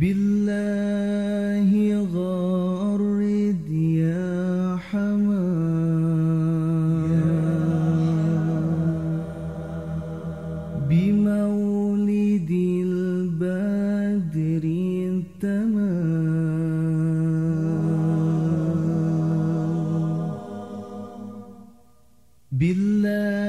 بالله غرد يا حمام. بمولد البدر التمام بالله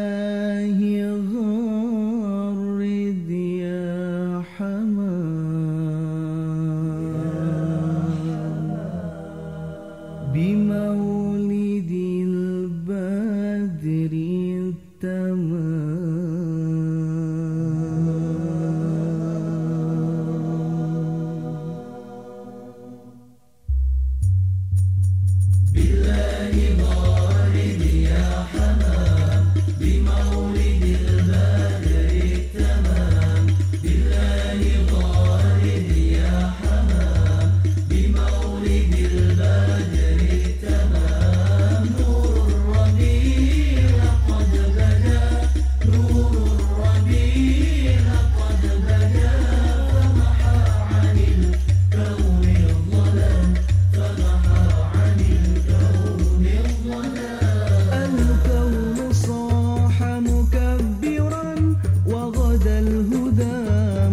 الهدى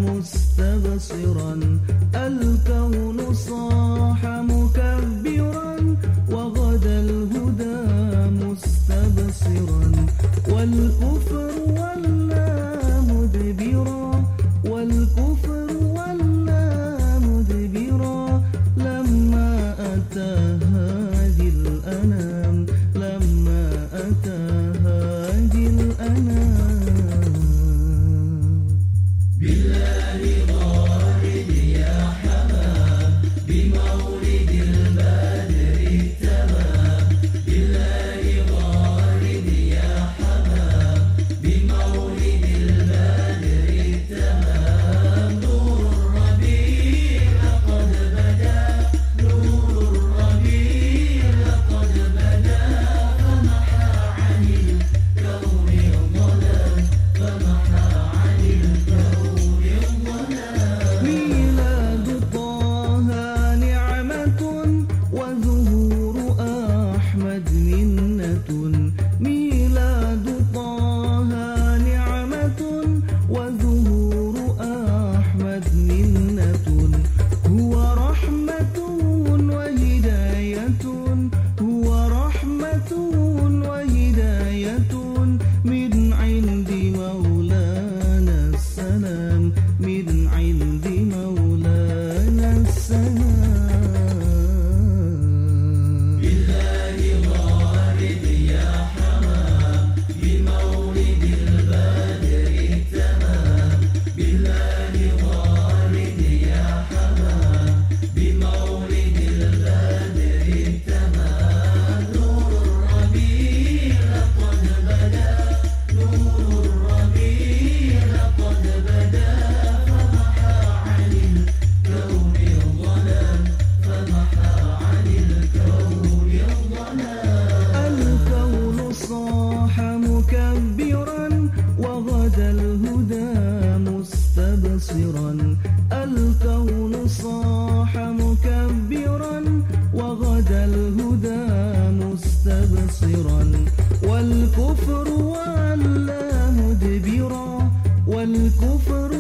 مستبصرا الكون صاح مكبرا وغدا الهدى مستبصرا والكفر ولا مدبرا والكفر ولا مدبرا لما أتى هادي الأنام. مستبصرا والكفر ولا مدبرا والكفر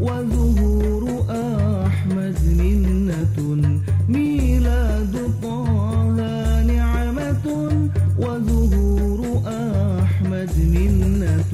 وزهور أحمد منة ميلاد طه نعمة. وزهور أحمد منة